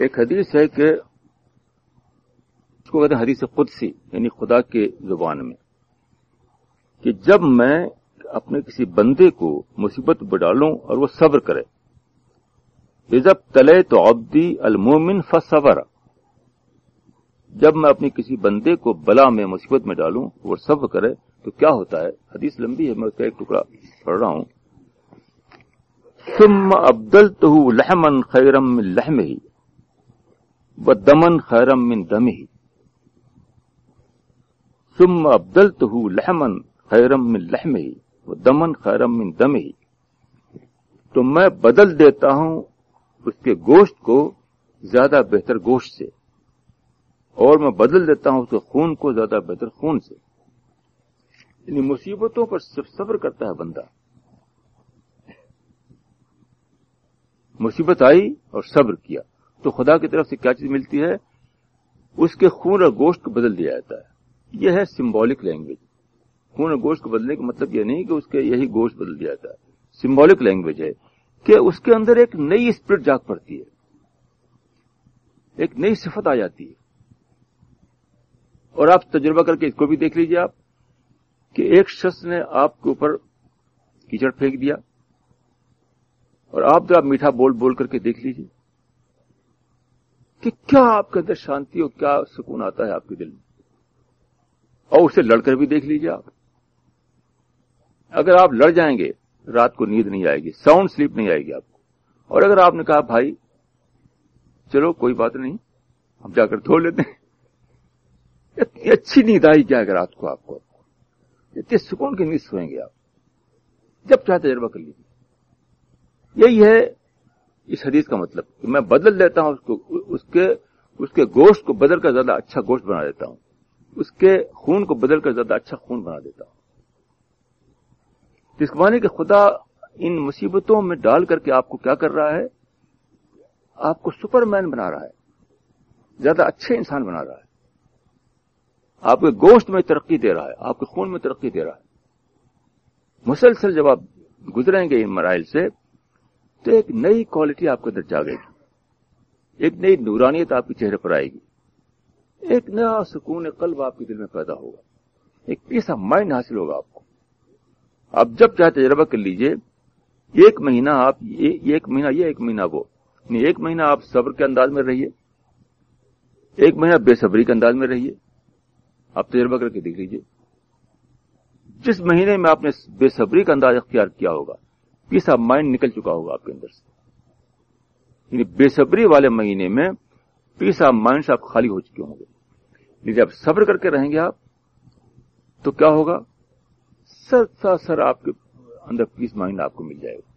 ایک حدیث ہے کہ اس کو کہتے ہیں حدیث قدسی یعنی خدا کے زبان میں، کہ جب میں اپنے کسی بندے کو مصیبت ڈالوں اور وہ صبر کرے عزب تلے تو عبدی المومن فصبر، جب میں اپنی کسی بندے کو بلا میں مصیبت میں ڈالوں، وہ صبر کرے، تو کیا ہوتا ہے؟ حدیث لمبی ہے، میں اس کا ایک ٹکڑا پڑھ رہا ہوں۔ ثم ابدل تو لحمن خیرم لحم ہی و دمن خیرم من دم ہی ثم ابدل تو لحمن خیرم من لحم ہی و دمن خیرم من دم ہی تو میں بدل دیتا ہوں اس کے گوشت کو زیادہ بہتر گوشت سے اور میں بدل دیتا ہوں اس کے خون کو زیادہ بہتر خون سے. یعنی مصیبتوں پر صرف صبر کرتا ہے بندہ. مصیبت آئی اور صبر کیا. تو خدا کی طرف سے کیا چیز ملتی ہے؟ اس کے خون اور گوشت کو بدل دیا جاتا ہے۔ یہ ہے سمبولک لینگویج خون اور گوشت کو بدلنے کا مطلب یہ نہیں کہ اس کے یہی گوشت بدل دیا جاتا ہے۔ سمبولک لینگویج ہے کہ اس کے اندر ایک نئی اسپرٹ جاگ پڑتی ہے۔ ایک نئی صفت آ جاتی ہے۔ اور آپ تجربہ کر کے اس کو بھی دیکھ لیجیے آپ کہ ایک شخص نے آپ کے اوپر کیچڑ پھینک دیا اور آپ ذرا میٹھا بول بول کر کے دیکھ لیجیے کہ کیا آپ کے اندر شانتی اور کیا سکون آتا ہے آپ کے دل میں؟ اور اسے لڑ کر بھی دیکھ لیجیے آپ۔ اگر آپ لڑ جائیں گے، رات کو نیند نہیں آئے گی ساؤنڈ سلیپ نہیں آئے گی آپ کو۔ اور اگر آپ نے کہا، بھائی، چلو، کوئی بات نہیں، ہم جا کر دھو لیتے ہیں۔ اتنی اچھی نیند آئی کیا اگر رات کو آپ کو؟ اتنے سکون کی نیند سوئیں گے آپ۔ جب چاہے تجربہ کر لیجیے یہی ہے اس حدیث کا مطلب کہ میں بدل دیتا ہوں اس کو کے اس کے گوشت کو بدل کر زیادہ اچھا گوشت بنا دیتا ہوں۔ اس کے خون کو بدل کر زیادہ اچھا خون بنا دیتا ہوں۔ جس معنی کہ خدا ان مصیبتوں میں ڈال کر کے آپ کو کیا کر رہا ہے؟ آپ کو سپر مین بنا رہا ہے۔ زیادہ اچھے انسان بنا رہا ہے۔ آپ کے گوشت میں ترقی دے رہا ہے، آپ کے خون میں ترقی دے رہا ہے۔ مسلسل جب آپ گزریں گے ان مرائل سے، تو ایک نئی کوالٹی آپ کے اندر جاگے گی۔ ایک نئی نورانیت آپ کے چہرے پر آئے گی۔ ایک نیا سکون قلب آپ کے دل میں پیدا ہوگا۔ ایک پیس آف مائنڈ حاصل ہوگا آپ کو۔ آپ جب چاہے تجربہ کر لیجیے ایک مہینہ آپ ایک مہینہ یہ ایک مہینہ وہ۔ یعنی ایک مہینہ آپ صبر کے انداز میں رہیے۔ ایک مہینہ بے صبری کے انداز میں رہیے۔ آپ تجربہ کر کے دیکھ لیجیے جس مہینے میں آپ نے بے صبری کا انداز اختیار کیا ہوگا پیس آف مائنڈ نکل چکا ہوگا آپ کے اندر سے۔ یعنی بے صبری والے مہینے میں پیس آف مائنڈ آپ خالی ہو چکے ہوں گے۔ لیکن جب صبر کر کے رہیں گے آپ، تو کیا ہوگا؟ سر سر آپ کے اندر پیس مائنڈ آپ کو مل جائے گا۔